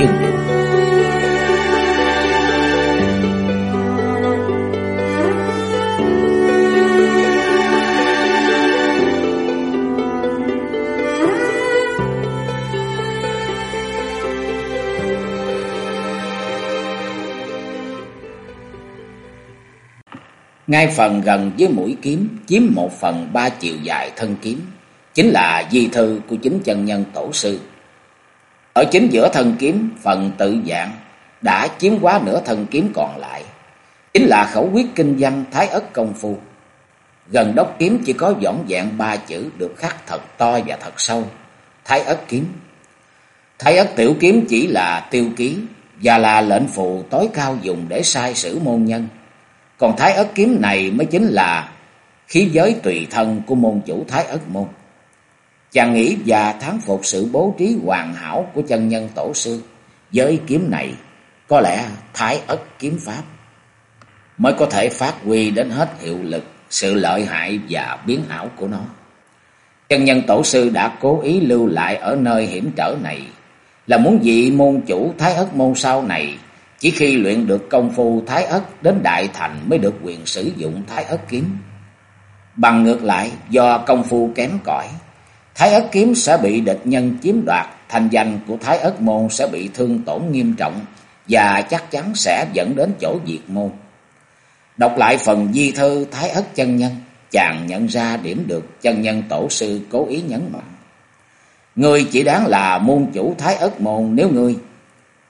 chừng Ngay phần gần với mũi kiếm chiếm một phần ba chiều dài thân kiếm, chính là di thư của chính chân nhân tổ sư. Ở chính giữa thân kiếm, phần tự dạng đã chiếm quá nửa thân kiếm còn lại, chính là khẩu quyết kinh văn Thái Ất Công Phu. Gần đốc kiếm chỉ có dõng dạng ba chữ được khắc thật to và thật sâu, Thái Ất Kiếm. Thái Ất Tiểu Kiếm chỉ là tiêu ký và là lệnh phù tối cao dùng để sai sử môn nhân còn thái ất kiếm này mới chính là khí giới tùy thân của môn chủ thái ất môn. Chàng nghĩ và thắng phục sự bố trí hoàn hảo của chân nhân tổ sư. Với kiếm này, có lẽ thái ất kiếm pháp mới có thể phát huy đến hết hiệu lực, sự lợi hại và biến ảo của nó. Chân nhân tổ sư đã cố ý lưu lại ở nơi hiểm trở này, là muốn vị môn chủ thái ất môn sau này chỉ khi luyện được công phu thái ất đến đại thành mới được quyền sử dụng thái ất kiếm. Bằng ngược lại, do công phu kém cỏi, thái ất kiếm sẽ bị địch nhân chiếm đoạt, thành danh của thái ất môn sẽ bị thương tổn nghiêm trọng và chắc chắn sẽ dẫn đến chỗ diệt môn. Đọc lại phần di thư thái ất chân nhân, chàng nhận ra điểm được chân nhân tổ sư cố ý nhấn mạnh. Người chỉ đáng là môn chủ thái ất môn nếu ngươi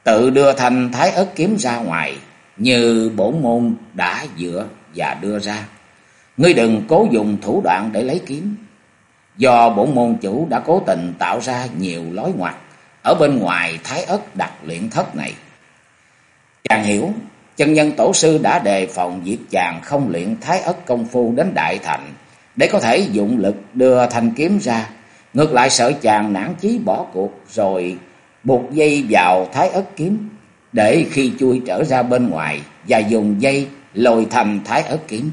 tự đưa thành thái ất kiếm ra ngoài, như bổn môn đã dựa và đưa ra. Ngươi đừng cố dùng thủ đoạn để lấy kiếm. Do bổn môn chủ đã cố tình tạo ra nhiều lối ngoặt ở bên ngoài thái ất đặt luyện thất này. Chàng hiểu, chân nhân tổ sư đã đề phòng việc chàng không luyện thái ất công phu đến đại thành, để có thể dụng lực đưa thanh kiếm ra. Ngược lại sợ chàng nản chí bỏ cuộc rồi buộc dây vào thái ất kiếm để khi chui trở ra bên ngoài và dùng dây lôi thành thái ất kiếm.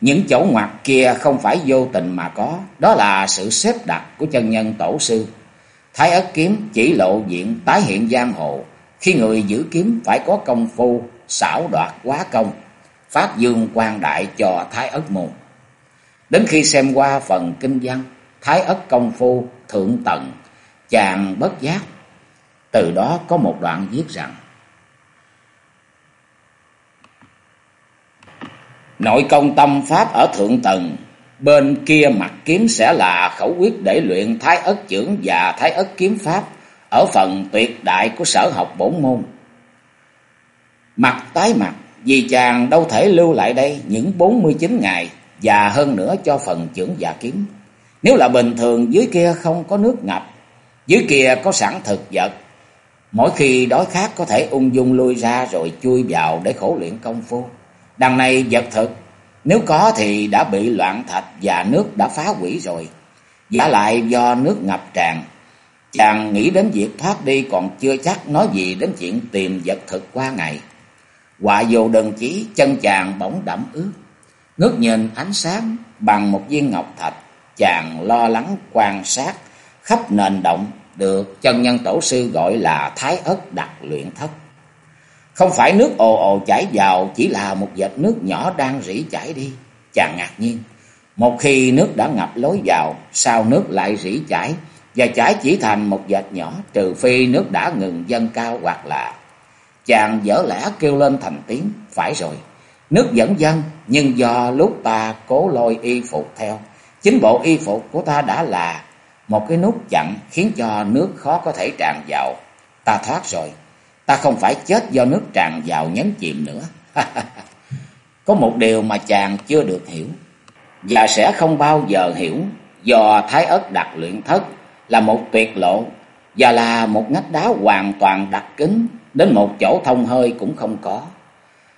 Những chỗ ngoặt kia không phải vô tình mà có, đó là sự xếp đặt của chân nhân tổ sư. Thái ất kiếm chỉ lộ diện tái hiện giang hồ, khi người giữ kiếm phải có công phu xảo đoạt quá công, phát dương quan đại cho thái ất môn. Đến khi xem qua phần kinh văn, thái ất công phu thượng tầng, chàng bất giác từ đó có một đoạn viết rằng Nội công tâm pháp ở thượng tầng, bên kia mặt kiếm sẽ là khẩu quyết để luyện thái ất trưởng và thái ất kiếm pháp ở phần tuyệt đại của sở học bổn môn. Mặt tái mặt, vì chàng đâu thể lưu lại đây những bốn mươi chín ngày và hơn nữa cho phần trưởng và kiếm. Nếu là bình thường dưới kia không có nước ngập, dưới kia có sẵn thực vật Mỗi khi đói khát có thể ung dung lui ra rồi chui vào để khổ luyện công phu. Đằng này vật thực, nếu có thì đã bị loạn thạch và nước đã phá hủy rồi. Giả lại do nước ngập tràn, chàng nghĩ đến việc thoát đi còn chưa chắc nói gì đến chuyện tìm vật thực qua ngày. Họa vô đơn chí, chân chàng bỗng đẫm ướt. Ngước nhìn ánh sáng bằng một viên ngọc thạch, chàng lo lắng quan sát khắp nền động được chân nhân tổ sư gọi là thái ất đặc luyện thất. Không phải nước ồ ồ chảy vào, chỉ là một vệt nước nhỏ đang rỉ chảy đi. Chàng ngạc nhiên, một khi nước đã ngập lối vào, sao nước lại rỉ chảy và chảy chỉ thành một vệt nhỏ, trừ phi nước đã ngừng dâng cao hoặc là... Chàng dở lẽ kêu lên thành tiếng, phải rồi, nước vẫn dâng, nhưng do lúc ta cố lôi y phục theo, chính bộ y phục của ta đã là một cái nút chặn khiến cho nước khó có thể tràn vào. Ta thoát rồi, ta không phải chết do nước tràn vào nhấn chìm nữa. Có một điều mà chàng chưa được hiểu, và sẽ không bao giờ hiểu, do Thái Ất đặt luyện thất là một tuyệt lộ, và là một ngách đá hoàn toàn đặc kín, đến một chỗ thông hơi cũng không có.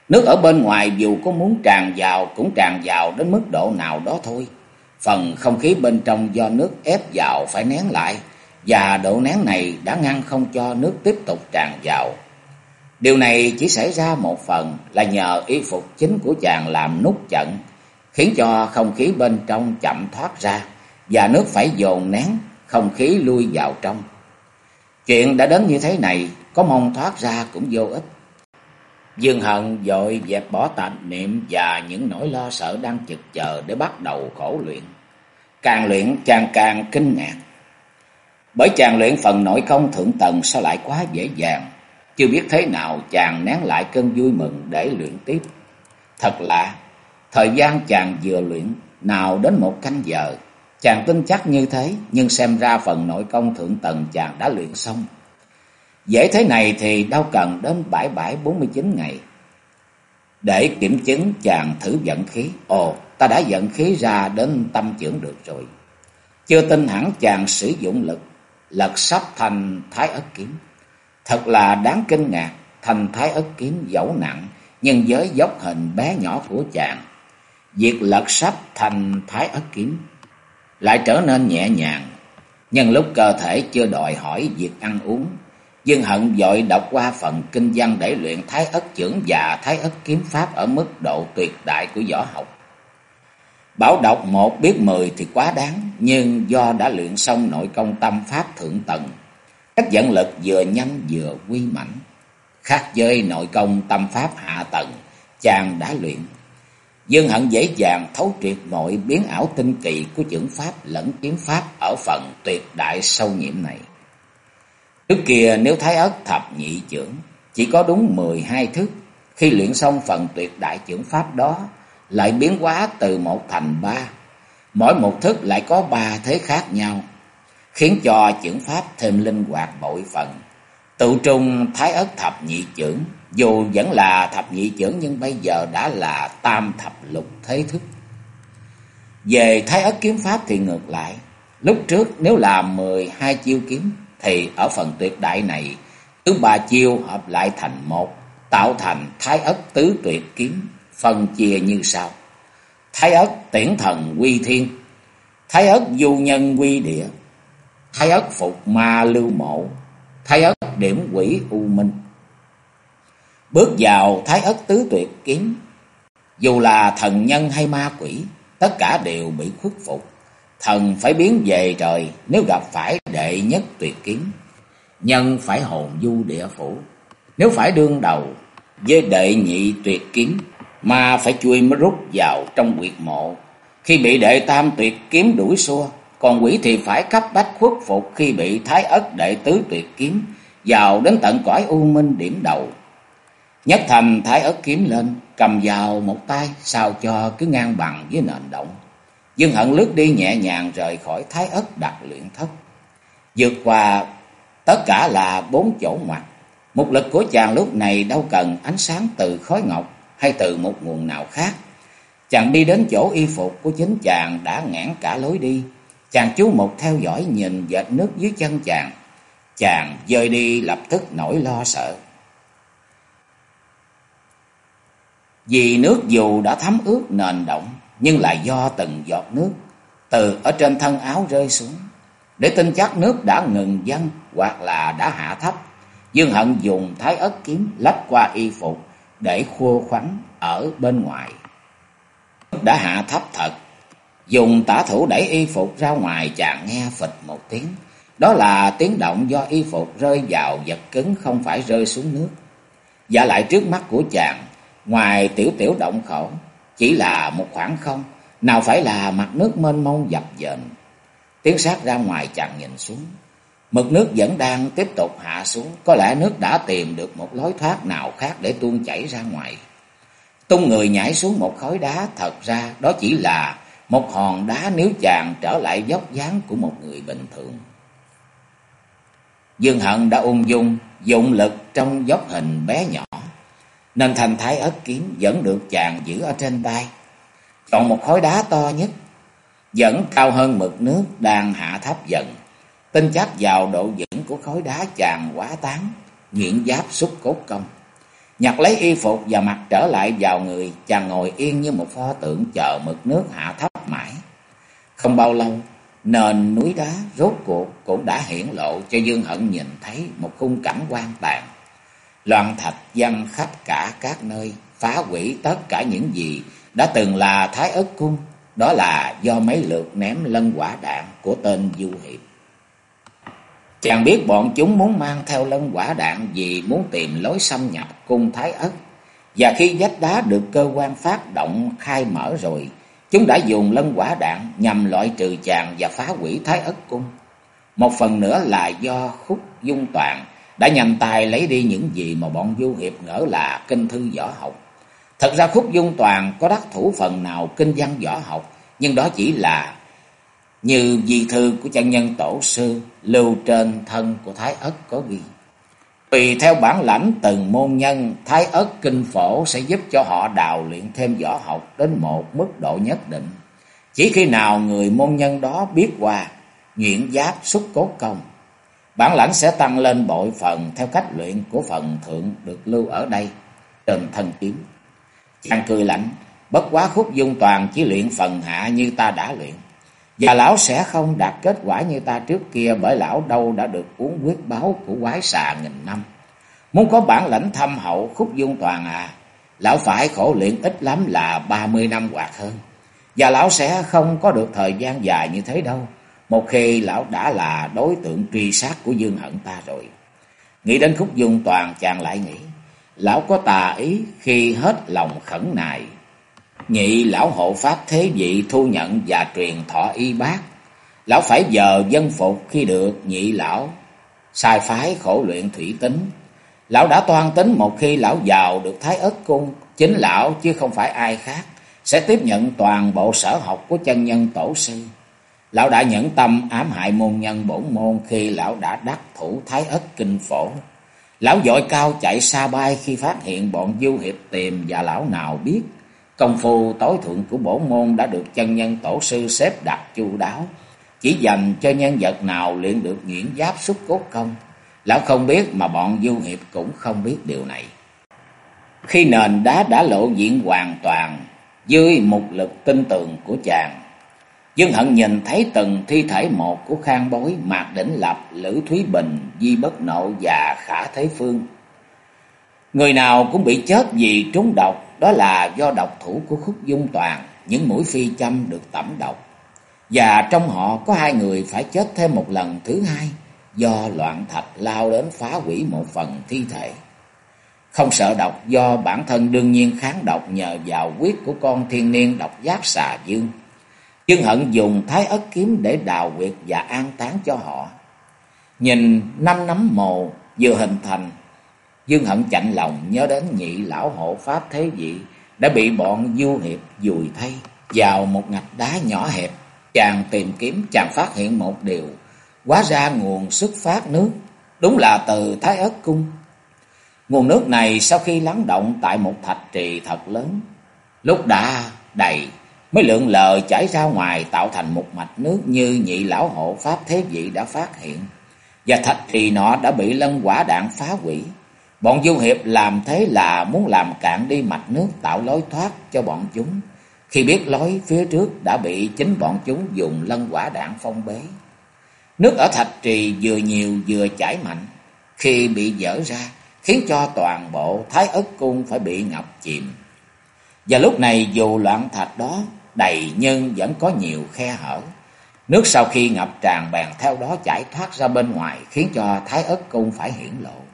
Nước ở bên ngoài dù có muốn tràn vào cũng tràn vào đến mức độ nào đó thôi. Phần không khí bên trong do nước ép vào phải nén lại, và độ nén này đã ngăn không cho nước tiếp tục tràn vào. Điều này chỉ xảy ra một phần là nhờ y phục chính của chàng làm nút chặn, khiến cho không khí bên trong chậm thoát ra, và nước phải dồn nén không khí lui vào trong. Chuyện đã đến như thế này, có mong thoát ra cũng vô ích. Dương Hận dội dẹp bỏ tạp niệm và những nỗi lo sợ đang chực chờ để bắt đầu khổ luyện. Càng luyện chàng càng kinh ngạc. Bởi chàng luyện phần nội công thượng tầng sao lại quá dễ dàng. Chưa biết thế nào chàng nén lại cơn vui mừng để luyện tiếp. Thật lạ, thời gian chàng vừa luyện, nào đến một canh giờ. Chàng tin chắc như thế, nhưng xem ra phần nội công thượng tầng chàng đã luyện xong. Dễ thế này thì đâu cần đến bãi bãi bốn mươi chín ngày. Để kiểm chứng chàng thử vận khí. Ồ, ta đã vận khí ra đến tâm trưởng được rồi. Chưa tin hẳn chàng sử dụng lực, lật sắp thành thái ất kiếm. Thật là đáng kinh ngạc, thành thái ất kiếm dẫu nặng, nhưng với dốc hình bé nhỏ của chàng. Việc lật sắp thành thái ất kiếm lại trở nên nhẹ nhàng. Nhân lúc cơ thể chưa đòi hỏi việc ăn uống, Dương Hận dội đọc qua phần kinh văn để luyện thái ất trưởng và thái ất kiếm pháp ở mức độ tuyệt đại của võ học. Bảo đọc một biết mười thì quá đáng, nhưng do đã luyện xong nội công tâm pháp thượng tầng, các dẫn lực vừa nhanh vừa quy mãnh. Khác với nội công tâm pháp hạ tầng, chàng đã luyện. Dương Hận dễ dàng thấu triệt mọi biến ảo tinh kỳ của chưởng pháp lẫn kiếm pháp ở phần tuyệt đại sâu nhiễm này. Trước kia nếu thái ớt thập nhị trưởng chỉ có đúng mười hai thức, khi luyện xong phần tuyệt đại trưởng pháp đó, lại biến hóa từ một thành ba. Mỗi một thức lại có ba thế khác nhau, khiến cho trưởng pháp thêm linh hoạt bội phần. Tự trung thái ất thập nhị trưởng, dù vẫn là thập nhị trưởng nhưng bây giờ đã là tam thập lục thế thức. Về thái ất kiếm pháp thì ngược lại, lúc trước nếu là mười hai chiêu kiếm thì ở phần tuyệt đại này, thứ ba chiêu hợp lại thành một, tạo thành thái ất tứ tuyệt kiếm, phân chia như sau. Thái ất tiễn thần quy thiên, thái ất du nhân quy địa, thái ất phục ma lưu mộ, thái ất điểm quỷ u minh. Bước vào thái ất tứ tuyệt kiếm, dù là thần nhân hay ma quỷ, tất cả đều bị khuất phục. Thần phải biến về trời nếu gặp phải đệ nhất tuyệt kiếm. Nhân phải hồn du địa phủ. Nếu phải đương đầu với đệ nhị tuyệt kiếm mà phải chui mới rút vào trong quyệt mộ. Khi bị đệ tam tuyệt kiếm đuổi xua, còn quỷ thì phải cấp bách khuất phục khi bị thái ất đệ tứ tuyệt kiếm vào đến tận cõi u minh điểm đầu. Nhất thành thái ất kiếm lên, cầm vào một tay sao cho cứ ngang bằng với nền động. Dương Hận lướt đi nhẹ nhàng rời khỏi thái ất đặt luyện thất. Vượt qua tất cả là bốn chỗ ngoặt. một lực của chàng lúc này đâu cần ánh sáng từ khói ngọc hay từ một nguồn nào khác. Chàng đi đến chỗ y phục của chính chàng đã ngãn cả lối đi. Chàng chú mục theo dõi nhìn vệt nước dưới chân chàng. Chàng dời đi lập tức nổi lo sợ. Vì nước dù đã thấm ướt nền động, nhưng lại do từng giọt nước từ ở trên thân áo rơi xuống. Để tin chắc nước đã ngừng dâng hoặc là đã hạ thấp, Dương Hận dùng thái ất kiếm lách qua y phục để khô khoắn ở bên ngoài. Đã hạ thấp thật, dùng tả thủ đẩy y phục ra ngoài chàng nghe phịch một tiếng. Đó là tiếng động do y phục rơi vào vật cứng không phải rơi xuống nước. Và lại trước mắt của chàng, ngoài tiểu tiểu động khẩu, chỉ là một khoảng không, nào phải là mặt nước mênh mông dập dềnh. Tiếng sát ra ngoài chàng nhìn xuống. Mực nước vẫn đang tiếp tục hạ xuống, có lẽ nước đã tìm được một lối thoát nào khác để tuôn chảy ra ngoài. Tung người nhảy xuống một khối đá, thật ra đó chỉ là một hòn đá nếu chàng trở lại dốc dáng của một người bình thường. Dương Hận đã ung dung, dụng lực trong dốc hình bé nhỏ, nên thành thái ất kiếm vẫn được chàng giữ ở trên tay. Còn một khối đá to nhất, vẫn cao hơn mực nước đang hạ thấp dần. Tinh cháp vào độ vững của khối đá chàng quá tán, nhuyễn giáp xúc cốt công. Nhặt lấy y phục và mặt trở lại vào người, chàng ngồi yên như một pho tượng chờ mực nước hạ thấp mãi. Không bao lâu, nền núi đá rốt cuộc cũng đã hiển lộ cho Dương Hận nhìn thấy một khung cảnh quan tàn. Loạn thạch văng khắp cả các nơi, phá hủy tất cả những gì đã từng là Thái Ất Cung. Đó là do mấy lượt ném lân quả đạn của tên Du Hiệp. Chàng biết bọn chúng muốn mang theo lân quả đạn vì muốn tìm lối xâm nhập cung Thái Ất. Và khi vách đá được cơ quan phát động khai mở rồi, chúng đã dùng lân quả đạn nhằm loại trừ chàng và phá hủy Thái Ất Cung. Một phần nữa là do khúc dung toàn đã nhằm tài lấy đi những gì mà bọn du hiệp ngỡ là kinh thư võ học. Thật ra khúc dung toàn có đắc thủ phần nào kinh văn võ học, nhưng đó chỉ là như di thư của chân nhân tổ sư lưu trên thân của Thái Ất có ghi. Tùy theo bản lãnh từng môn nhân, Thái Ất Kinh Phổ sẽ giúp cho họ đào luyện thêm võ học đến một mức độ nhất định. Chỉ khi nào người môn nhân đó biết qua, nhuyễn giáp xúc cốt công, bản lãnh sẽ tăng lên bội phần theo cách luyện của phần thượng được lưu ở đây, trên thân kiếm. Chàng cười lạnh, bất quá khúc dung toàn chỉ luyện phần hạ như ta đã luyện. Và lão sẽ không đạt kết quả như ta trước kia bởi lão đâu đã được uống quyết báo của quái xà nghìn năm. Muốn có bản lãnh thâm hậu khúc dung toàn à, lão phải khổ luyện ít lắm là ba mươi năm hoặc hơn. Và lão sẽ không có được thời gian dài như thế đâu, một khi lão đã là đối tượng truy sát của Dương Hận ta rồi. Nghĩ đến khúc dung toàn chàng lại nghĩ, lão có tà ý khi hết lòng khẩn nài nghị lão hộ pháp thế vị thu nhận và truyền thọ y bác. Lão phải giờ dân phục khi được nhị lão sai phái khổ luyện thủy tính. Lão đã toan tính một khi lão giàu được thái ất cung, chính lão chứ không phải ai khác, sẽ tiếp nhận toàn bộ sở học của chân nhân tổ sư. Lão đã nhẫn tâm ám hại môn nhân bổn môn khi lão đã đắc thủ thái ất kinh phổ. Lão dội cao chạy xa bay khi phát hiện bọn du hiệp tìm và lão nào biết Công phu tối thượng của bổ môn đã được chân nhân tổ sư xếp đặt chu đáo, chỉ dành cho nhân vật nào luyện được nhuyễn giáp xuất cốt công. Lão không biết mà bọn du hiệp cũng không biết điều này. Khi nền đá đã lộ diện hoàn toàn, dưới một lực tinh tường của chàng, Dương Hận nhìn thấy từng thi thể một của Khang Bối, Mạc Đỉnh Lập, Lữ Thúy Bình, Di Bất Nộ và Khả Thế Phương. Người nào cũng bị chết vì trúng độc, đó là do độc thủ của khúc dung toàn, những mũi phi châm được tẩm độc. Và trong họ có hai người phải chết thêm một lần thứ hai, do loạn thạch lao đến phá hủy một phần thi thể. Không sợ độc do bản thân đương nhiên kháng độc nhờ vào quyết của con thiên niên độc giác xà dương. Dương hận dùng thái ất kiếm để đào quyệt và an táng cho họ. Nhìn năm nắm mồ vừa hình thành Dương Hận chạnh lòng nhớ đến nhị lão hộ pháp thế vị đã bị bọn du hiệp dùi thay vào một ngạch đá nhỏ hẹp. Chàng tìm kiếm chàng phát hiện một điều, hóa ra nguồn xuất phát nước, đúng là từ Thái Ất Cung. Nguồn nước này sau khi lắng động tại một thạch trì thật lớn, lúc đã đầy mới lượng lờ chảy ra ngoài tạo thành một mạch nước như nhị lão hộ pháp thế vị đã phát hiện. Và thạch trì nọ đã bị lân quả đạn phá hủy. Bọn du hiệp làm thế là muốn làm cạn đi mạch nước tạo lối thoát cho bọn chúng. Khi biết lối phía trước đã bị chính bọn chúng dùng lân quả đạn phong bế. Nước ở thạch trì vừa nhiều vừa chảy mạnh. Khi bị dở ra, khiến cho toàn bộ thái ất cung phải bị ngập chìm. Và lúc này dù loạn thạch đó, đầy nhưng vẫn có nhiều khe hở. Nước sau khi ngập tràn bèn theo đó chảy thoát ra bên ngoài, khiến cho thái ất cung phải hiển lộ.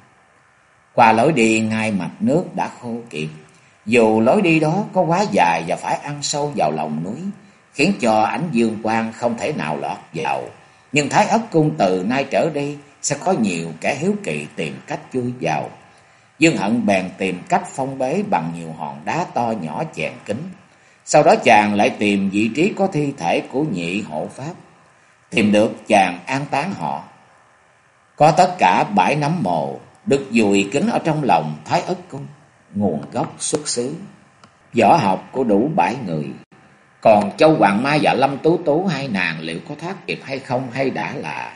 Qua lối đi ngay mạch nước đã khô kiệt. Dù lối đi đó có quá dài và phải ăn sâu vào lòng núi, khiến cho ánh dương quang không thể nào lọt vào. Nhưng Thái ấp Cung từ nay trở đi sẽ có nhiều kẻ hiếu kỳ tìm cách chui vào. Dương Hận bèn tìm cách phong bế bằng nhiều hòn đá to nhỏ chèn kính. Sau đó chàng lại tìm vị trí có thi thể của nhị hộ pháp. Tìm được chàng an táng họ. Có tất cả bãi nắm mồ được dùi kính ở trong lòng Thái Ất Cung, nguồn gốc xuất xứ. Võ học của đủ bảy người. Còn Châu Hoàng Mai và Lâm Tú Tú hai nàng liệu có thoát kịp hay không hay đã là...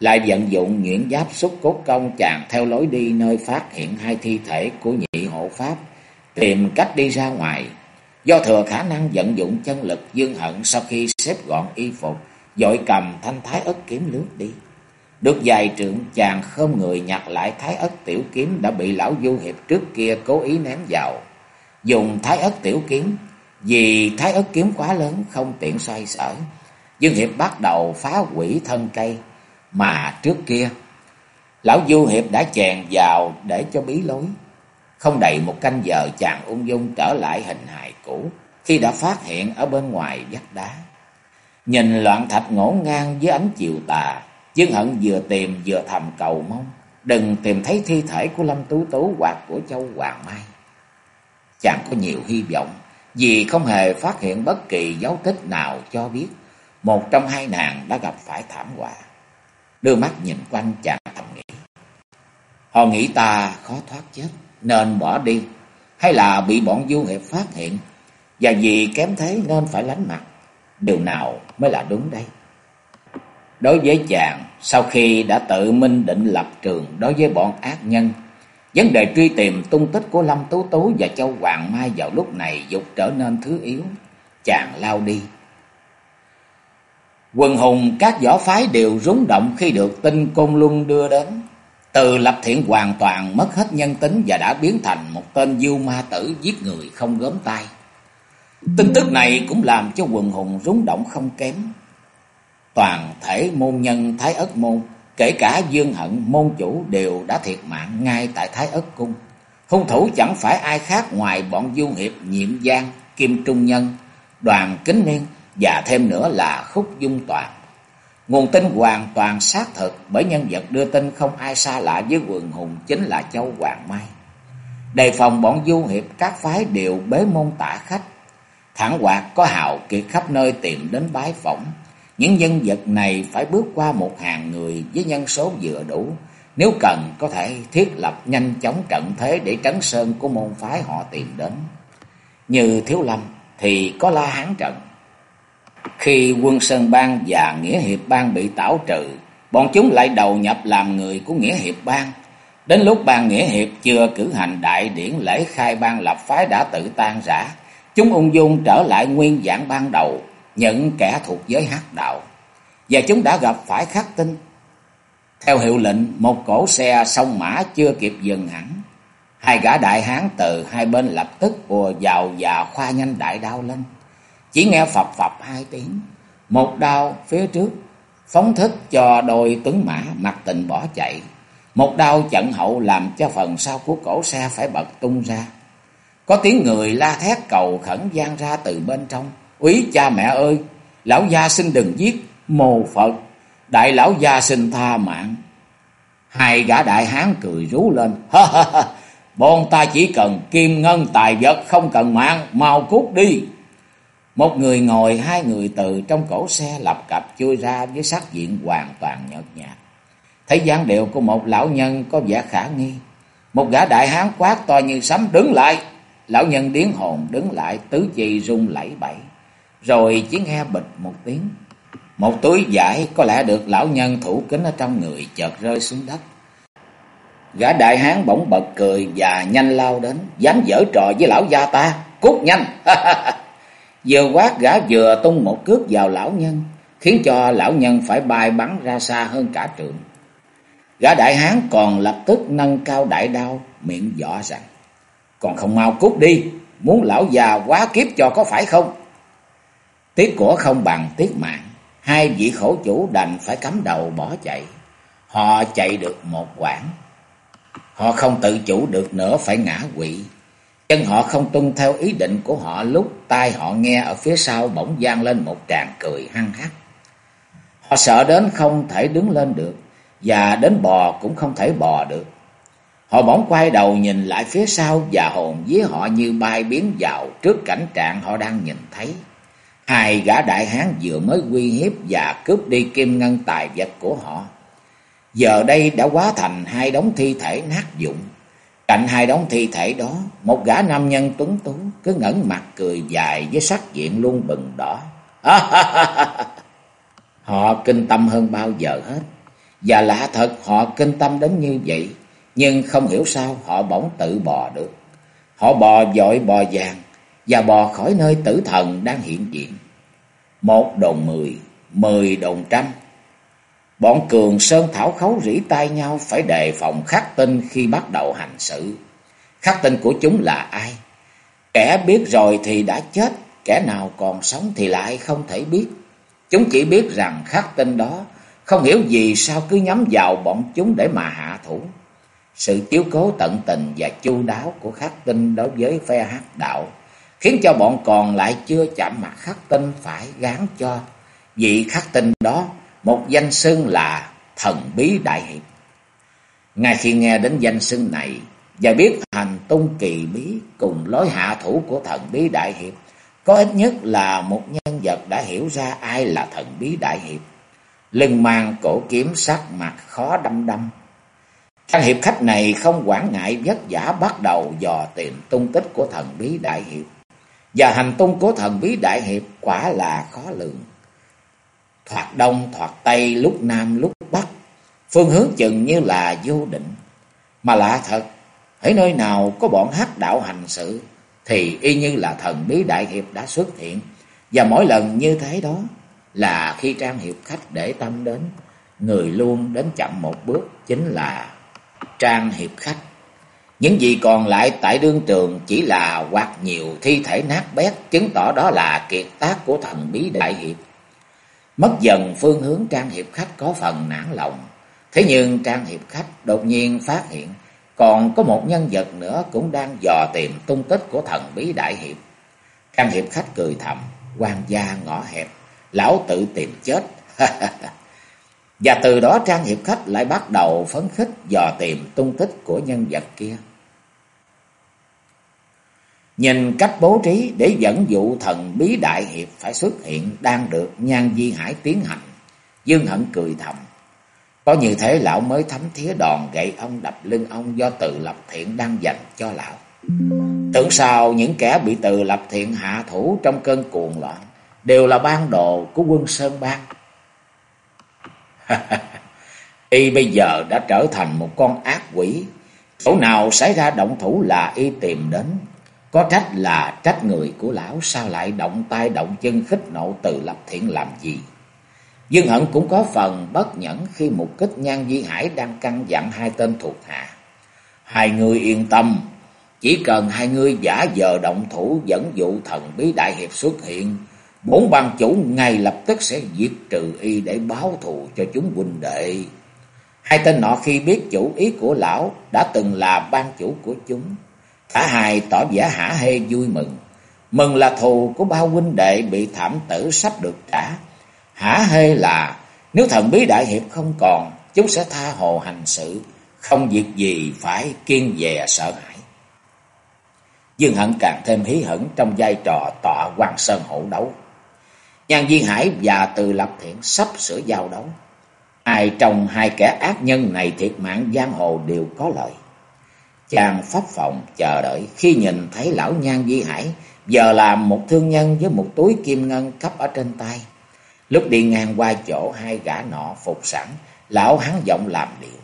lại vận dụng nhuyễn giáp xúc cốt công chàng theo lối đi nơi phát hiện hai thi thể của nhị hộ pháp, tìm cách đi ra ngoài. Do thừa khả năng vận dụng chân lực dương hận sau khi xếp gọn y phục, dội cầm thanh thái ất kiếm lướt đi. Được dài trượng chàng không người nhặt lại thái ất tiểu kiếm đã bị lão du hiệp trước kia cố ý ném vào. Dùng thái ất tiểu kiếm, vì thái ất kiếm quá lớn không tiện xoay sở. Dương hiệp bắt đầu phá quỷ thân cây, mà trước kia lão du hiệp đã chèn vào để cho bí lối. Không đầy một canh giờ chàng ung dung trở lại hình hài cũ khi đã phát hiện ở bên ngoài vách đá. Nhìn loạn thạch ngổn ngang với ánh chiều tà, Dương Hận vừa tìm vừa thầm cầu mong, đừng tìm thấy thi thể của Lâm Tú Tú hoặc của Châu Hoàng Mai. Chàng có nhiều hy vọng, vì không hề phát hiện bất kỳ dấu tích nào cho biết một trong hai nàng đã gặp phải thảm họa. Đưa mắt nhìn quanh chàng thầm nghĩ. Họ nghĩ ta khó thoát chết, nên bỏ đi, hay là bị bọn du hiệp phát hiện, và vì kém thế nên phải lánh mặt. Điều nào mới là đúng đây? Đối với chàng, sau khi đã tự minh định lập trường đối với bọn ác nhân, vấn đề truy tìm tung tích của Lâm Tú Tú và Châu Hoàng Mai vào lúc này dục trở nên thứ yếu. Chàng lao đi. Quần hùng các võ phái đều rúng động khi được tin Côn Luân đưa đến. Từ lập thiện hoàn toàn mất hết nhân tính và đã biến thành một tên du ma tử giết người không gớm tay. Tin tức này cũng làm cho quần hùng rúng động không kém. Toàn thể môn nhân Thái Ất Môn, kể cả Dương Hận môn chủ đều đã thiệt mạng ngay tại Thái Ất Cung. Hung thủ chẳng phải ai khác ngoài bọn du hiệp Nhiệm Giang, Kim Trung Nhân, Đoàn Kính Niên và thêm nữa là Khúc Dung Toàn. Nguồn tin hoàn toàn xác thực bởi nhân vật đưa tin không ai xa lạ với quần hùng chính là Châu Hoàng Mai. Đề phòng bọn du hiệp các phái đều bế môn tả khách. Thẳng quạt có hào kiệt khắp nơi tìm đến bái phỏng. Những nhân vật này phải bước qua một hàng người với nhân số vừa đủ. Nếu cần có thể thiết lập nhanh chóng trận thế để trấn sơn của môn phái họ tìm đến. Như Thiếu Lâm thì có La Hán trận. Khi quân Sơn Bang và Nghĩa Hiệp Bang bị tảo trừ, bọn chúng lại đầu nhập làm người của Nghĩa Hiệp Bang. Đến lúc bang Nghĩa Hiệp chưa cử hành đại điển lễ khai bang lập phái đã tự tan rã, chúng ung dung trở lại nguyên dạng ban đầu, những kẻ thuộc giới hắc đạo. Và chúng đã gặp phải khắc tinh. Theo hiệu lệnh, một cổ xe sông mã chưa kịp dừng hẳn. Hai gã đại hán từ hai bên lập tức ùa vào và khoa nhanh đại đao lên. Chỉ nghe phập phập hai tiếng, một đao phía trước, phóng thích cho đôi tuấn mã mặt tình bỏ chạy. Một đao chặn hậu làm cho phần sau của cổ xe phải bật tung ra. Có tiếng người la thét cầu khẩn gian ra từ bên trong. Úy cha mẹ ơi, lão gia xin đừng giết, mồ Phật, đại lão gia xin tha mạng. Hai gã đại hán cười rú lên, ha ha ha, bọn ta chỉ cần kim ngân tài vật không cần mạng, mau cút đi. Một người ngồi, hai người từ trong cổ xe lập cặp chui ra với sắc diện hoàn toàn nhợt nhạt. Thấy dáng điệu của một lão nhân có vẻ khả nghi. Một gã đại hán quát to như sấm đứng lại. Lão nhân điến hồn đứng lại tứ chi rung lẫy bẩy. Rồi chỉ nghe bịch một tiếng. Một túi vải có lẽ được lão nhân thủ kính ở trong người chợt rơi xuống đất. Gã đại hán bỗng bật cười và nhanh lao đến. Dám dở trò với lão gia ta. Cút nhanh. Vừa quát gã vừa tung một cước vào lão nhân, khiến cho lão nhân phải bay bắn ra xa hơn cả trượng. Gã đại hán còn lập tức nâng cao đại đao, miệng dọa rằng, còn không mau cút đi, muốn lão già quá kiếp cho có phải không? Tiếc của không bằng tiếc mạng, hai vị khổ chủ đành phải cắm đầu bỏ chạy. Họ chạy được một quãng, họ không tự chủ được nữa phải ngã quỵ. Chân họ không tuân theo ý định của họ lúc tai họ nghe ở phía sau bỗng gian lên một tràng cười hăng hắc. Họ sợ đến không thể đứng lên được, và đến bò cũng không thể bò được. Họ bỗng quay đầu nhìn lại phía sau và hồn với họ như bay biến vào trước cảnh trạng họ đang nhìn thấy. Hai gã đại hán vừa mới uy hiếp và cướp đi kim ngân tài vật của họ. Giờ đây đã hóa thành hai đống thi thể nát dụng. Cạnh hai đống thi thể đó, một gã nam nhân tuấn tú cứ ngẩn mặt cười dài với sắc diện luôn bừng đỏ. Họ kinh tâm hơn bao giờ hết. Và lạ thật họ kinh tâm đến như vậy, nhưng không hiểu sao họ bỗng tự bò được. Họ bò dội bò vàng và bò khỏi nơi tử thần đang hiện diện. Một đồng mười, mười đồng trăm. Bọn cường sơn thảo khấu rỉ tay nhau phải đề phòng khắc tinh khi bắt đầu hành sự. Khắc tinh của chúng là ai? Kẻ biết rồi thì đã chết, kẻ nào còn sống thì lại không thể biết. Chúng chỉ biết rằng khắc tinh đó không hiểu gì sao cứ nhắm vào bọn chúng để mà hạ thủ. Sự chiếu cố tận tình và chu đáo của khắc tinh đối với phe hát đạo khiến cho bọn còn lại chưa chạm mặt khắc tinh phải gán cho vị khắc tinh đó một danh xưng là thần bí đại hiệp. Ngay khi nghe đến danh xưng này và biết hành tung kỳ bí cùng lối hạ thủ của thần bí đại hiệp, có ít nhất là một nhân vật đã hiểu ra ai là thần bí đại hiệp. Lưng mang cổ kiếm sắc mặt khó đâm đâm. Trang hiệp khách này không quản ngại vất giả bắt đầu dò tìm tung tích của thần bí đại hiệp. Và hành tung của thần bí đại hiệp quả là khó lường. Thoạt đông, thoạt tây, lúc nam, lúc bắc. Phương hướng chừng như là vô định. Mà lạ thật, ở nơi nào có bọn hát đạo hành sự, thì y như là thần bí đại hiệp đã xuất hiện. Và mỗi lần như thế đó là khi Trang Hiệp khách để tâm đến, người luôn đến chậm một bước chính là Trang Hiệp khách. Những gì còn lại tại đương trường chỉ là hoặc nhiều thi thể nát bét, chứng tỏ đó là kiệt tác của thần bí đại hiệp. Mất dần phương hướng Trang Hiệp khách có phần nản lòng. Thế nhưng Trang Hiệp khách đột nhiên phát hiện còn có một nhân vật nữa cũng đang dò tìm tung tích của thần bí đại hiệp. Trang Hiệp khách cười thầm, quan gia ngõ hẹp, lão tự tìm chết. Và từ đó Trang Hiệp khách lại bắt đầu phấn khích dò tìm tung tích của nhân vật kia. Nhìn cách bố trí để dẫn dụ thần bí đại hiệp phải xuất hiện đang được Nhan Di Hải tiến hành. Dương Hận cười thầm. Có như thế lão mới thấm thía đòn gậy ông đập lưng ông do từ lập thiện đang dành cho lão. Tưởng sao những kẻ bị từ lập thiện hạ thủ trong cơn cuồng loạn đều là ban đồ của quân Sơn Bang. y bây giờ đã trở thành một con ác quỷ. Chỗ nào xảy ra động thủ là y tìm đến. Có trách là trách người của lão sao lại động tay động chân khích nộ từ lập thiện làm gì. Dương Hận cũng có phần bất nhẫn khi một kích nhan duy hải đang căn dặn hai tên thuộc hạ. Hai người yên tâm, chỉ cần hai người giả giờ động thủ dẫn dụ thần bí đại hiệp xuất hiện, bốn ban chủ ngay lập tức sẽ diệt trừ y để báo thù cho chúng huynh đệ. Hai tên nọ khi biết chủ ý của lão đã từng là ban chủ của chúng. Cả hai tỏ vẻ hả hê vui mừng. Mừng là thù của bao huynh đệ bị thảm tử sắp được trả. Hả hê là nếu thần bí đại hiệp không còn, chúng sẽ tha hồ hành sự, không việc gì phải kiên dè sợ hãi. Dương Hận càng thêm hí hửng trong vai trò tọa quan sơn hổ đấu. Nhan Duyên Hải và Từ Lập Thiện sắp sửa giao đấu. Ai trong hai kẻ ác nhân này thiệt mạng giang hồ đều có lợi. Chàng pháp phòng chờ đợi khi nhìn thấy lão Nhan Di Hải giờ làm một thương nhân với một túi kim ngân cấp ở trên tay. Lúc đi ngang qua chỗ hai gã nọ phục sẵn, lão hắn giọng làm điệu.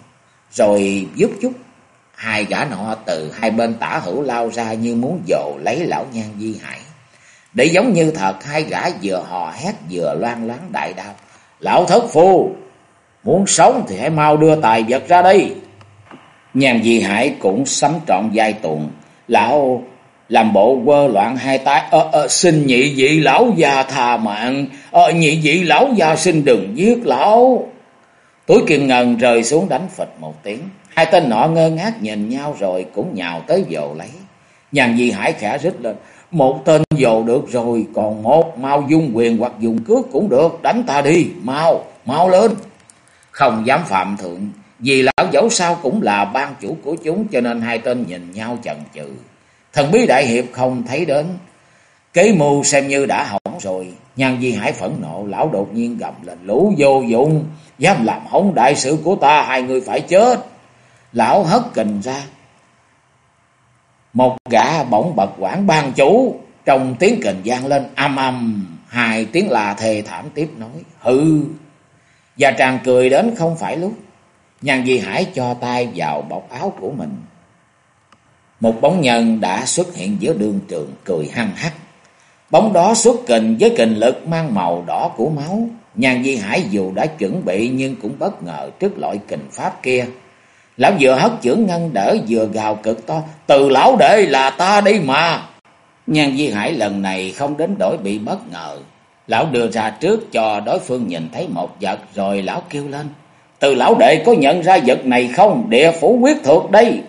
Rồi giúp chút, hai gã nọ từ hai bên tả hữu lao ra như muốn dồ lấy lão Nhan Di Hải. Để giống như thật hai gã vừa hò hét vừa loan loáng đại đao. Lão thất phu, muốn sống thì hãy mau đưa tài vật ra đây. Nhàn dị Hải cũng sắm trọn vai tuồng. Lão làm bộ quơ loạn hai tay. Ờ, ờ, xin nhị vị lão già thà mạng. Ờ, nhị vị lão già xin đừng giết lão. Túi kim ngần rời xuống đánh phịch một tiếng. Hai tên nọ ngơ ngác nhìn nhau rồi cũng nhào tới dồ lấy. Nhàn dị Hải khẽ rít lên. Một tên dồ được rồi, còn một mau dung quyền hoặc dùng cước cũng được, đánh ta đi, mau, mau lên. Không dám phạm thượng, vì lão dẫu sao cũng là ban chủ của chúng cho nên hai tên nhìn nhau chần chừ. Thần bí đại hiệp không thấy đến, kế mưu xem như đã hỏng rồi. Nhan Di Hải phẫn nộ, lão đột nhiên gầm lên lũ vô dụng, dám làm hỏng đại sự của ta, hai người phải chết. Lão hất kình ra, một gã bỗng bật quảng ban chủ, trong tiếng kình gian lên âm âm, hai tiếng là thề thảm tiếp nói, hư. Và tràn cười đến không phải lúc, Nhan Di Hải cho tay vào bọc áo của mình. Một bóng nhân đã xuất hiện giữa đường trường cười hăng hắc. Bóng đó xuất kình với kình lực mang màu đỏ của máu. Nhan Di Hải dù đã chuẩn bị nhưng cũng bất ngờ trước loại kình pháp kia. Lão vừa hất chưởng ngăn đỡ vừa gào cực to. Từ lão đệ là ta đi mà. Nhan Di Hải lần này không đến đổi bị bất ngờ. Lão đưa ra trước cho đối phương nhìn thấy một vật rồi lão kêu lên. Từ lão đệ có nhận ra vật này không? Địa phủ quyết thuộc đây.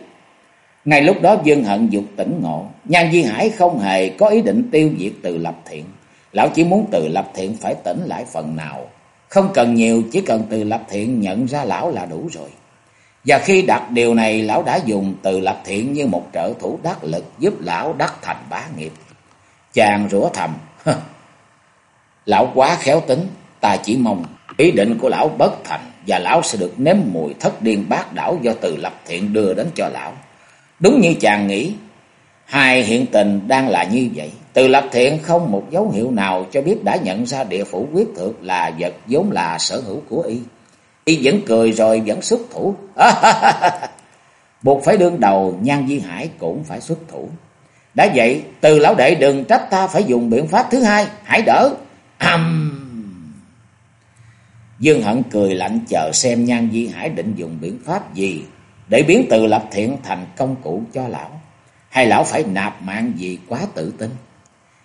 Ngay lúc đó Dương Hận dục tỉnh ngộ. Nhan Di Hải không hề có ý định tiêu diệt từ lập thiện. Lão chỉ muốn từ lập thiện phải tỉnh lại phần nào. Không cần nhiều, chỉ cần từ lập thiện nhận ra lão là đủ rồi. Và khi đặt điều này, lão đã dùng từ lập thiện như một trợ thủ đắc lực giúp lão đắc thành bá nghiệp. Chàng rủa thầm, lão quá khéo tính, ta chỉ mong ý định của lão bất thành và lão sẽ được nếm mùi thất điên bát đảo do từ lập thiện đưa đến cho lão. Đúng như chàng nghĩ, hai hiện tình đang là như vậy. Từ lập thiện không một dấu hiệu nào cho biết đã nhận ra địa phủ quyết thượng là vật vốn là sở hữu của y. Y vẫn cười rồi vẫn xuất thủ. Buộc phải đương đầu, Nhan Di Hải cũng phải xuất thủ. Đã vậy, từ lão đệ đừng trách ta phải dùng biện pháp thứ hai, hãy đỡ. Âm... Dương Hận cười lạnh chờ xem Nhan Di Hải định dùng biện pháp gì để biến từ lập thiện thành công cụ cho lão. Hay lão phải nạp mạng gì quá tự tin.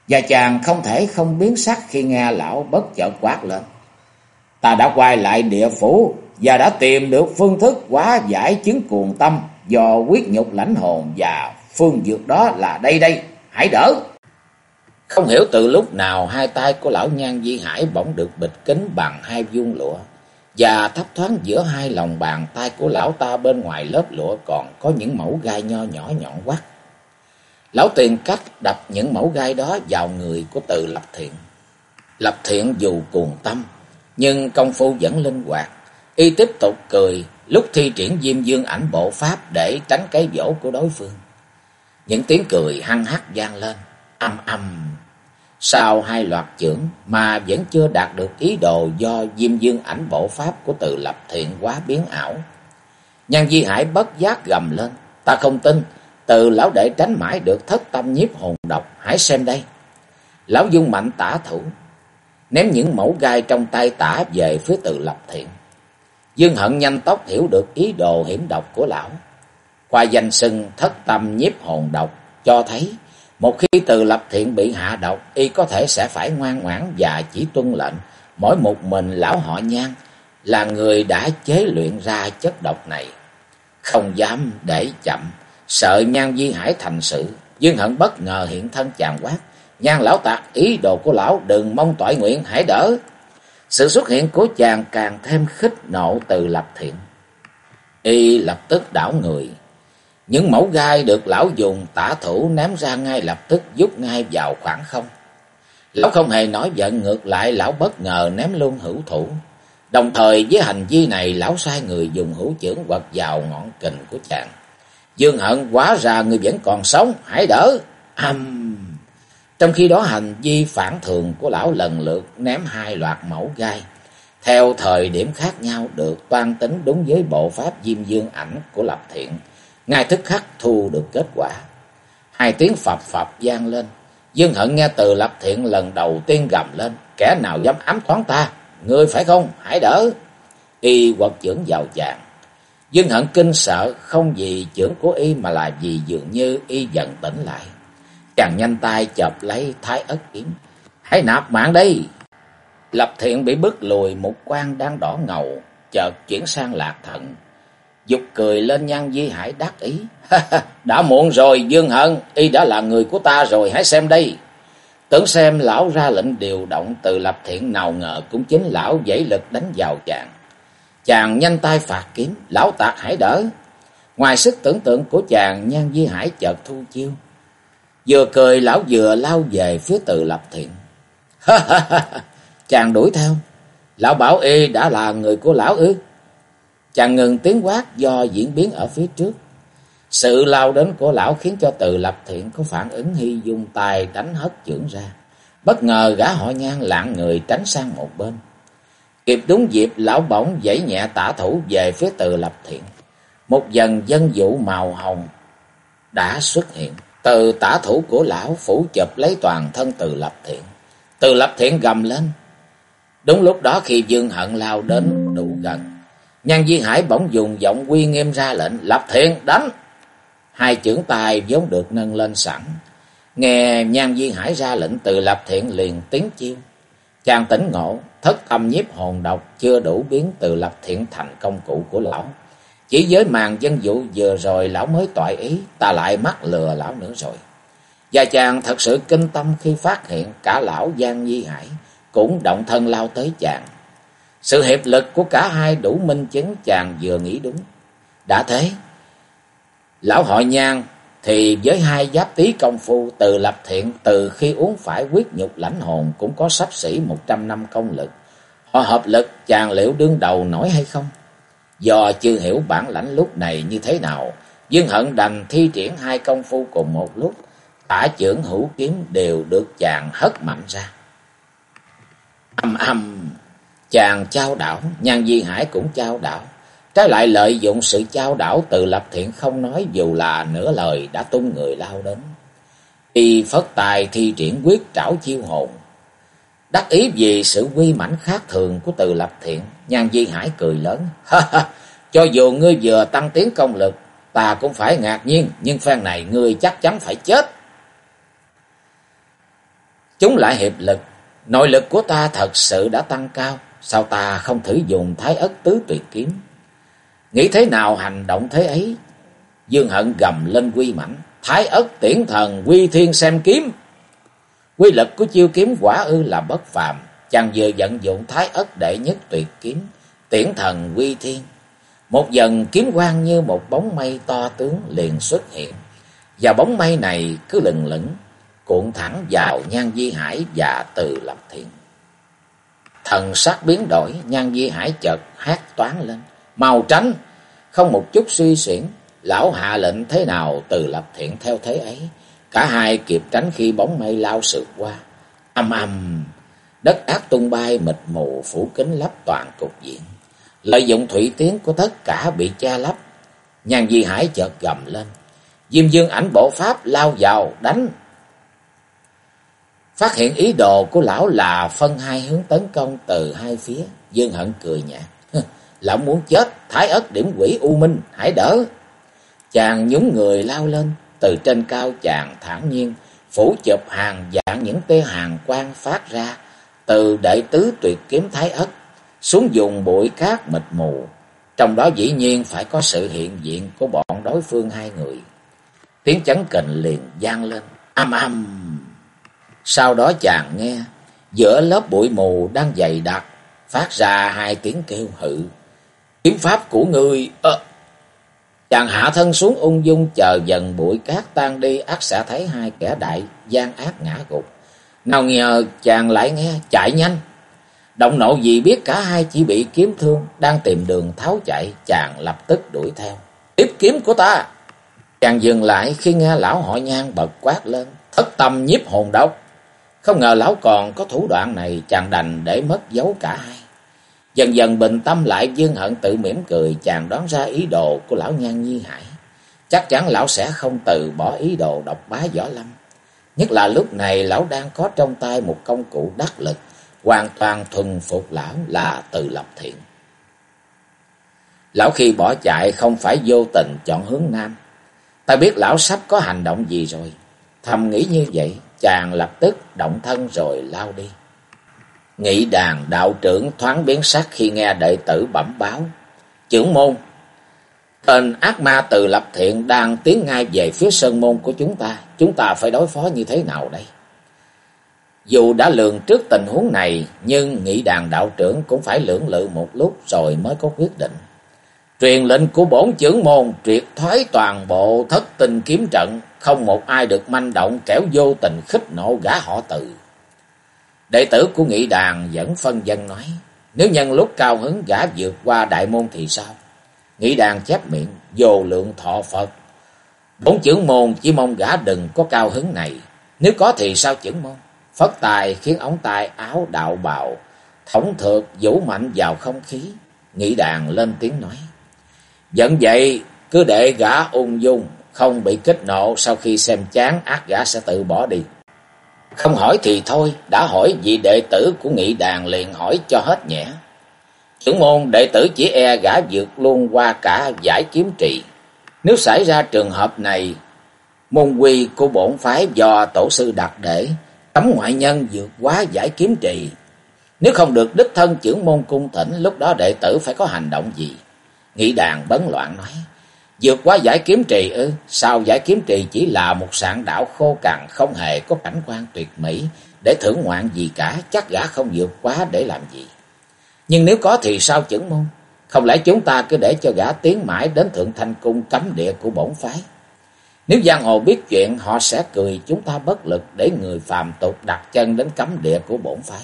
Và chàng không thể không biến sắc khi nghe lão bất chợt quát lên. Ta đã quay lại địa phủ và đã tìm được phương thức quá giải chứng cuồng tâm do quyết nhục lãnh hồn và phương dược đó là đây đây, hãy đỡ. Không hiểu từ lúc nào hai tay của lão nhan di hải bỗng được bịch kính bằng hai vuông lụa và thấp thoáng giữa hai lòng bàn tay của lão ta bên ngoài lớp lụa còn có những mẫu gai nho nhỏ nhọn quắt. Lão tiền cách đập những mẫu gai đó vào người của từ lập thiện. Lập thiện dù cuồng tâm nhưng công phu vẫn linh hoạt. Y tiếp tục cười, lúc thi triển diêm dương ảnh bộ pháp để tránh cái vỗ của đối phương. Những tiếng cười hăng hắc gian lên, âm âm. Sau hai loạt chưởng mà vẫn chưa đạt được ý đồ do diêm dương ảnh bộ pháp của từ lập thiện quá biến ảo. Nhan Di Hải bất giác gầm lên, ta không tin, từ lão đệ tránh mãi được thất tâm nhiếp hồn độc, hãy xem đây. Lão dung mạnh tả thủ, ném những mẫu gai trong tay tả về phía từ lập thiện. Dương Hận nhanh tốc hiểu được ý đồ hiểm độc của lão. Qua danh sưng thất tâm nhiếp hồn độc cho thấy một khi từ lập thiện bị hạ độc, y có thể sẽ phải ngoan ngoãn và chỉ tuân lệnh. Mỗi một mình lão họ nhan là người đã chế luyện ra chất độc này. Không dám để chậm, sợ nhan di hải thành sự. Dương Hận bất ngờ hiện thân chàng quát. Nhan lão tạc ý đồ của lão đừng mong tỏi nguyện hãy đỡ. Sự xuất hiện của chàng càng thêm khích nộ từ lập thiện. Y lập tức đảo người. Những mẫu gai được lão dùng tả thủ ném ra ngay lập tức giúp ngay vào khoảng không. Lão không hề nói giận ngược lại lão bất ngờ ném luôn hữu thủ. Đồng thời với hành vi này lão sai người dùng hữu trưởng quật vào ngọn kình của chàng. Dương hận quá ra người vẫn còn sống, hãy đỡ. Âm... Trong khi đó hành vi phản thường của lão lần lượt ném hai loạt mẫu gai. Theo thời điểm khác nhau được toan tính đúng với bộ pháp diêm dương ảnh của Lập Thiện. Ngay thức khắc thu được kết quả. Hai tiếng phập phập gian lên. Dương hận nghe từ Lập Thiện lần đầu tiên gầm lên. Kẻ nào dám ám toán ta? Ngươi phải không? Hãy đỡ. Y quật trưởng vào chàng. Dương hận kinh sợ không vì trưởng của y mà là vì dường như y dần tỉnh lại. Chàng nhanh tay chộp lấy thái ất kiếm. Hãy nạp mạng đi. Lập thiện bị bức lùi một quan đang đỏ ngầu, chợt chuyển sang lạc thận. Dục cười lên nhan di hải đắc ý. đã muộn rồi Dương Hận, y đã là người của ta rồi, hãy xem đây. Tưởng xem lão ra lệnh điều động từ lập thiện nào ngờ cũng chính lão dãy lực đánh vào chàng. Chàng nhanh tay phạt kiếm, lão tạc hãy đỡ. Ngoài sức tưởng tượng của chàng, nhan di hải chợt thu chiêu. Vừa cười lão vừa lao về phía từ lập thiện. Chàng đuổi theo. Lão bảo y đã là người của lão ư. Chàng ngừng tiếng quát do diễn biến ở phía trước. Sự lao đến của lão khiến cho từ lập thiện có phản ứng hy dung tay đánh hất chưởng ra. Bất ngờ gã họ nhan lạng người tránh sang một bên. Kịp đúng dịp, lão bỗng dãy nhẹ tả thủ về phía từ lập thiện. Một dần dân vũ màu hồng đã xuất hiện. Từ tả thủ của lão phủ chụp lấy toàn thân từ lập thiện. Từ lập thiện gầm lên. Đúng lúc đó khi Dương Hận lao đến đủ gần. Nhan Di Hải bỗng dùng giọng quy nghiêm ra lệnh. Lập thiện đánh. Hai trưởng tài vốn được nâng lên sẵn. Nghe Nhan Di Hải ra lệnh từ lập thiện liền tiếng chiêu. Chàng tỉnh ngộ, thất âm nhiếp hồn độc chưa đủ biến từ lập thiện thành công cụ của lão. Chỉ với màn dân vụ vừa rồi lão mới toại ý, ta lại mắc lừa lão nữa rồi. Và chàng thật sự kinh tâm khi phát hiện cả lão Giang Nhi Hải cũng động thân lao tới chàng. Sự hiệp lực của cả hai đủ minh chứng chàng vừa nghĩ đúng. Đã thế, lão hội nhang thì với hai giáp tí công phu từ lập thiện từ khi uống phải quyết nhục lãnh hồn cũng có sắp xỉ một trăm năm công lực. Họ hợp lực chàng liệu đương đầu nổi hay không? Do chưa hiểu bản lãnh lúc này như thế nào, Dương Hận đành thi triển hai công phu cùng một lúc, tả trưởng hữu kiếm đều được chàng hất mạnh ra. Âm âm, chàng trao đảo, nhan di hải cũng trao đảo. Trái lại lợi dụng sự trao đảo từ lập thiện không nói dù là nửa lời đã tung người lao đến. Y phất tài thi triển quyết trảo chiêu hồn. Đắc ý vì sự quy mãnh khác thường của từ lập thiện, nhan di hải cười lớn. Cho dù ngươi vừa tăng tiến công lực, ta cũng phải ngạc nhiên, nhưng phen này ngươi chắc chắn phải chết. Chúng lại hiệp lực, nội lực của ta thật sự đã tăng cao, sao ta không thử dùng thái ất tứ tuyệt kiếm? Nghĩ thế nào hành động thế ấy? Dương Hận gầm lên quy mảnh, thái ất tiễn thần quy thiên xem kiếm. Quy lực của chiêu kiếm quả ư là bất phàm, chàng vừa vận dụng thái ất đệ nhất tuyệt kiếm, tiễn thần quy thiên. Một dần kiếm quang như một bóng mây to tướng liền xuất hiện, và bóng mây này cứ lừng lững cuộn thẳng vào Nhan Di Hải và Từ Lập Thiện. Thần sắc biến đổi, Nhan Di Hải chợt hát toán lên, màu tránh, không một chút suy xuyển, lão hạ lệnh thế nào Từ Lập Thiện theo thế ấy, cả hai kịp tránh khi bóng mây lao sượt qua. Âm âm, đất ác tung bay mịt mù phủ kính lấp toàn cục diện. Lợi dụng thủy tiếng của tất cả bị che lấp, Nhan Di Hải chợt gầm lên. Diêm Dương ảnh bộ pháp lao vào đánh Phát hiện ý đồ của lão là phân hai hướng tấn công từ hai phía. Dương Hận cười nhạt. Lão muốn chết, thái ất điểm quỷ u minh, hãy đỡ. Chàng nhúng người lao lên, từ trên cao chàng thản nhiên, phủ chụp hàng dạng những tia hàng quang phát ra, từ đệ tứ tuyệt kiếm thái ất, xuống dùng bụi cát mịt mù. Trong đó dĩ nhiên phải có sự hiện diện của bọn đối phương hai người. Tiếng chấn kình liền gian lên, âm âm. Sau đó chàng nghe, giữa lớp bụi mù đang dày đặc, phát ra hai tiếng kêu hự. Kiếm pháp của ngươi... À. Chàng hạ thân xuống ung dung chờ dần bụi cát tan đi, ác sẽ thấy hai kẻ đại gian ác ngã gục. Nào ngờ chàng lại nghe, chạy nhanh. Động nộ gì biết cả hai chỉ bị kiếm thương, đang tìm đường tháo chạy, chàng lập tức đuổi theo. Tiếp kiếm của ta! Chàng dừng lại khi nghe lão họ nhan bật quát lên, thất tâm nhiếp hồn độc. Không ngờ lão còn có thủ đoạn này chàng đành để mất dấu cả hai. Dần dần bình tâm lại Dương Hận tự mỉm cười chàng đoán ra ý đồ của lão Nhan Nhi Hải. Chắc chắn lão sẽ không từ bỏ ý đồ độc bá võ lâm. Nhất là lúc này lão đang có trong tay một công cụ đắc lực, hoàn toàn thuần phục lão là từ lập thiện. Lão khi bỏ chạy không phải vô tình chọn hướng nam. Ta biết lão sắp có hành động gì rồi. Thầm nghĩ như vậy, chàng lập tức động thân rồi lao đi. Nghị đàn đạo trưởng thoáng biến sắc khi nghe đệ tử bẩm báo. Trưởng môn, tên ác ma từ lập thiện đang tiến ngay về phía sơn môn của chúng ta. Chúng ta phải đối phó như thế nào đây? Dù đã lường trước tình huống này, nhưng nghị đàn đạo trưởng cũng phải lưỡng lự một lúc rồi mới có quyết định. Truyền lệnh của bổn trưởng môn triệt thoái toàn bộ thất tình kiếm trận, không một ai được manh động kẻo vô tình khích nộ gã họ từ. Đệ tử của nghị đàn vẫn phân dân nói, nếu nhân lúc cao hứng gã vượt qua đại môn thì sao? Nghị đàn chép miệng, vô lượng thọ Phật. Bốn trưởng môn chỉ mong gã đừng có cao hứng này, nếu có thì sao trưởng môn? Phất tài khiến ống tay áo đạo bào, thống thược vũ mạnh vào không khí. Nghị đàn lên tiếng nói. Vẫn vậy, cứ để gã ung dung, không bị kích nộ sau khi xem chán ác gã sẽ tự bỏ đi. Không hỏi thì thôi, đã hỏi vị đệ tử của nghị đàn liền hỏi cho hết nhẹ. Trưởng môn đệ tử chỉ e gã vượt luôn qua cả giải kiếm trị. Nếu xảy ra trường hợp này, môn quy của bổn phái do tổ sư đặt để cấm ngoại nhân vượt quá giải kiếm trì. Nếu không được đích thân trưởng môn cung thỉnh, lúc đó đệ tử phải có hành động gì? Nghị đàn bấn loạn nói, vượt quá giải kiếm trì ư, sao giải kiếm trì chỉ là một sạn đảo khô cằn không hề có cảnh quan tuyệt mỹ, để thưởng ngoạn gì cả, chắc gã không vượt quá để làm gì. Nhưng nếu có thì sao chưởng môn? Không lẽ chúng ta cứ để cho gã tiến mãi đến thượng thanh cung cấm địa của bổn phái? Nếu giang hồ biết chuyện, họ sẽ cười chúng ta bất lực để người phàm tục đặt chân đến cấm địa của bổn phái.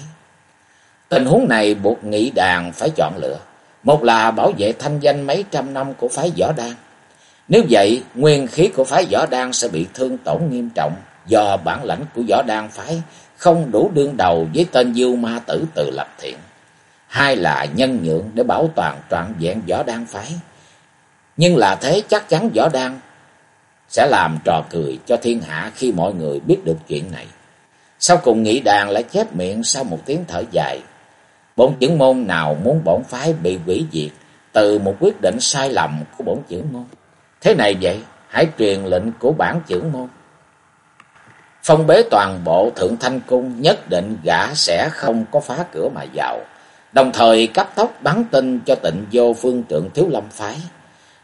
Tình huống này buộc nghị đàn phải chọn lựa. Một là bảo vệ thanh danh mấy trăm năm của phái võ đan. Nếu vậy, nguyên khí của phái võ đan sẽ bị thương tổn nghiêm trọng do bản lãnh của võ đan phái không đủ đương đầu với tên diêu ma tử từ lập thiện. Hai là nhân nhượng để bảo toàn trọn vẹn võ đan phái. Nhưng là thế chắc chắn võ đan sẽ làm trò cười cho thiên hạ khi mọi người biết được chuyện này. Sau cùng nghị đàn lại chép miệng sau một tiếng thở dài. Bổn chưởng môn nào muốn bổn phái bị hủy diệt từ một quyết định sai lầm của bổn chưởng môn. Thế này vậy, hãy truyền lệnh của bản chưởng môn. Phong bế toàn bộ thượng thanh cung nhất định gã sẽ không có phá cửa mà vào. Đồng thời cấp tốc bắn tin cho tịnh vô phương trượng thiếu lâm phái.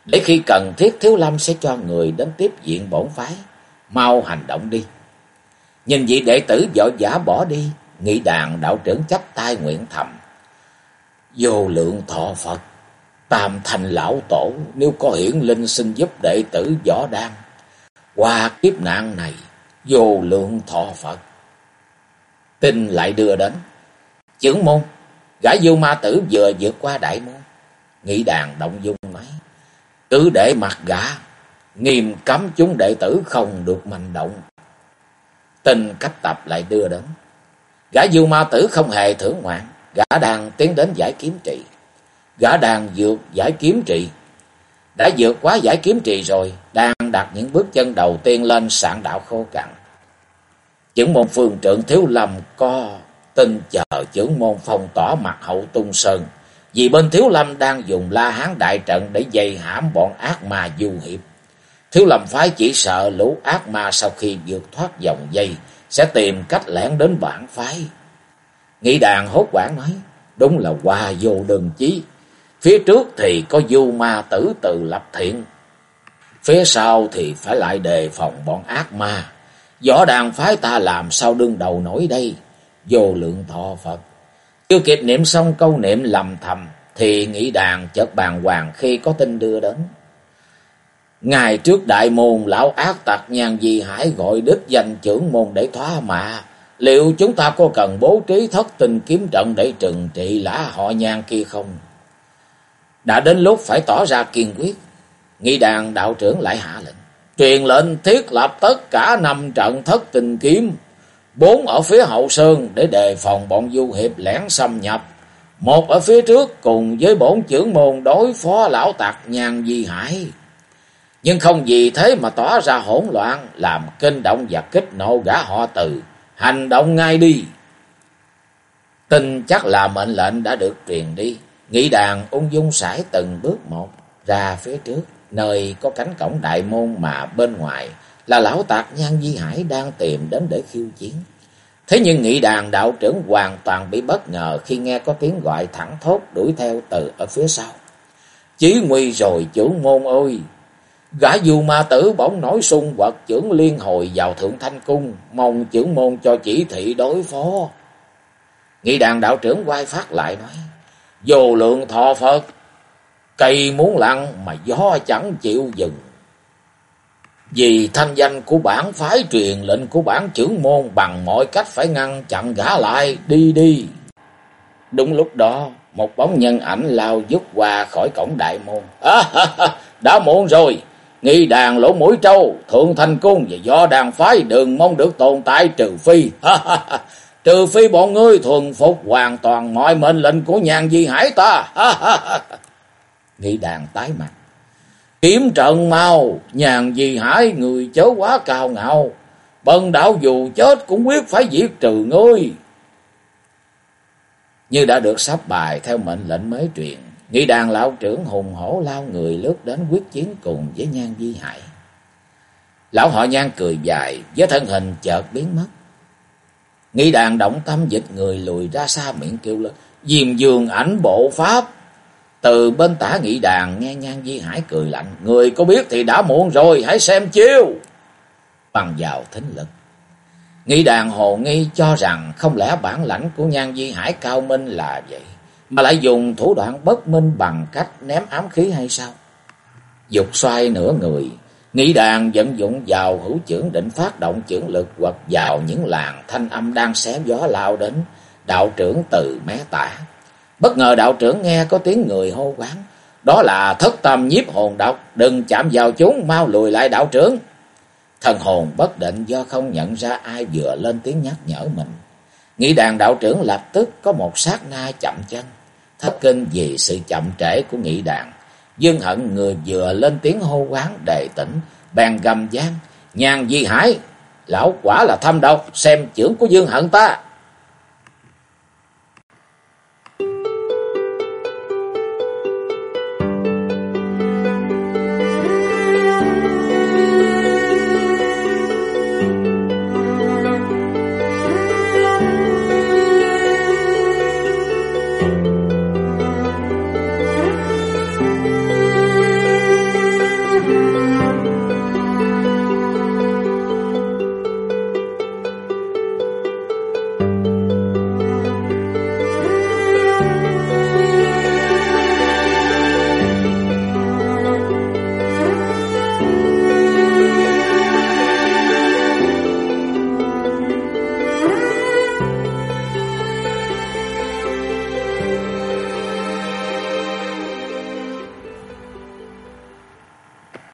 Để khi cần thiết thiếu lâm sẽ cho người đến tiếp diện bổn phái. Mau hành động đi. Nhìn vị đệ tử võ giả bỏ đi. Nghị đàn đạo trưởng chấp tay nguyện thầm. Vô lượng thọ Phật. Tam thành lão tổ, nếu có hiển linh xin giúp đệ tử võ đan. Qua kiếp nạn này. Vô lượng thọ Phật. Tin lại đưa đến. Chưởng môn. Gã vô ma tử vừa vượt qua đại môn. Nghị đàn động dung nói. Cứ để mặt gã. Nghiêm cấm chúng đệ tử không được manh động. Tình cách tập lại đưa đến. Gã du ma tử không hề thưởng ngoạn. Gã đang tiến đến giải kiếm trị. Gã đang vượt giải kiếm trị. Đã vượt quá giải kiếm trị rồi. Đang đặt những bước chân đầu tiên lên sạn đạo khô cằn. Chứng môn phương trưởng thiếu lầm co tin chờ trưởng môn phong tỏa mặt hậu tung sơn. Vì bên Thiếu Lâm đang dùng la hán đại trận để dày hãm bọn ác ma du hiệp. Thiếu Lâm phái chỉ sợ lũ ác ma sau khi vượt thoát dòng dây sẽ tìm cách lẻn đến bản phái. Nghị đàn hốt quảng nói, đúng là qua vô đường chí. Phía trước thì có du ma tử từ lập thiện. Phía sau thì phải lại đề phòng bọn ác ma. Võ đàn phái ta làm sao đương đầu nổi đây? vô lượng thọ Phật. Chưa kịp niệm xong câu niệm lầm thầm, thì nghĩ đàn chợt bàn hoàng khi có tin đưa đến. Ngày trước đại môn lão ác tặc nhàn di hải gọi đích danh trưởng môn để thoá mạ. Liệu chúng ta có cần bố trí thất tình kiếm trận để trừng trị lã họ nhan kia không? Đã đến lúc phải tỏ ra kiên quyết. Nghị đàn đạo trưởng lại hạ lệnh. Truyền lệnh thiết lập tất cả năm trận thất tình kiếm bốn ở phía hậu sơn để đề phòng bọn du hiệp lẻn xâm nhập, một ở phía trước cùng với bổn trưởng môn đối phó lão tặc nhàn di hải. Nhưng không vì thế mà tỏ ra hỗn loạn, làm kinh động và kích nộ gã họ từ, hành động ngay đi. Tin chắc là mệnh lệnh đã được truyền đi, nghĩ đàn ung dung sải từng bước một ra phía trước, nơi có cánh cổng đại môn mà bên ngoài là lão tạc Nhan Di Hải đang tìm đến để khiêu chiến. Thế nhưng nghị đàn đạo trưởng hoàn toàn bị bất ngờ khi nghe có tiếng gọi thẳng thốt đuổi theo từ ở phía sau. Chí nguy rồi chủ môn ơi! Gã du ma tử bỗng nổi sung vật trưởng liên hồi vào thượng thanh cung, mong trưởng môn cho chỉ thị đối phó. Nghị đàn đạo trưởng quay phát lại nói, Vô lượng thọ Phật, cây muốn lặng mà gió chẳng chịu dừng. Vì thanh danh của bản phái truyền lệnh của bản trưởng môn bằng mọi cách phải ngăn chặn gã lại, đi đi. Đúng lúc đó, một bóng nhân ảnh lao dứt qua khỏi cổng đại môn. À, đã muộn rồi, nghi đàn lỗ mũi trâu, thượng thành cung và do đàn phái đừng mong được tồn tại trừ phi. trừ phi bọn ngươi thuần phục hoàn toàn mọi mệnh lệnh của nhàn di hải ta. nghi đàn tái mặt. Kiếm trận mau, nhàn di hải người chớ quá cao ngạo. Bần đạo dù chết cũng quyết phải diệt trừ ngươi. Như đã được sắp bài theo mệnh lệnh mới truyền. Nghị đàn lão trưởng hùng hổ lao người lướt đến quyết chiến cùng với nhan di hải. Lão họ nhan cười dài, với thân hình chợt biến mất. Nghị đàn động tâm dịch người lùi ra xa miệng kêu lên. Diềm dương ảnh bộ pháp. Từ bên tả nghị đàn nghe nhan di hải cười lạnh. Người có biết thì đã muộn rồi, hãy xem chiêu. Bằng vào thính lực. Nghị đàn hồ nghi cho rằng không lẽ bản lãnh của nhan di hải cao minh là vậy. Mà lại dùng thủ đoạn bất minh bằng cách ném ám khí hay sao? Dục xoay nửa người. nghĩ đàn vận dụng vào hữu trưởng định phát động trưởng lực hoặc vào những làng thanh âm đang xé gió lao đến. Đạo trưởng từ mé tả. Bất ngờ đạo trưởng nghe có tiếng người hô quán. Đó là thất tâm nhiếp hồn độc. Đừng chạm vào chúng, mau lùi lại đạo trưởng. Thần hồn bất định do không nhận ra ai vừa lên tiếng nhắc nhở mình. Nghĩ đàn đạo trưởng lập tức có một sát na chậm chân. Thất kinh vì sự chậm trễ của nghị đàn. Dương hận người vừa lên tiếng hô quán đề tỉnh. Bèn gầm gian. Nhàn di hải. Lão quả là thâm độc. Xem trưởng của Dương hận ta.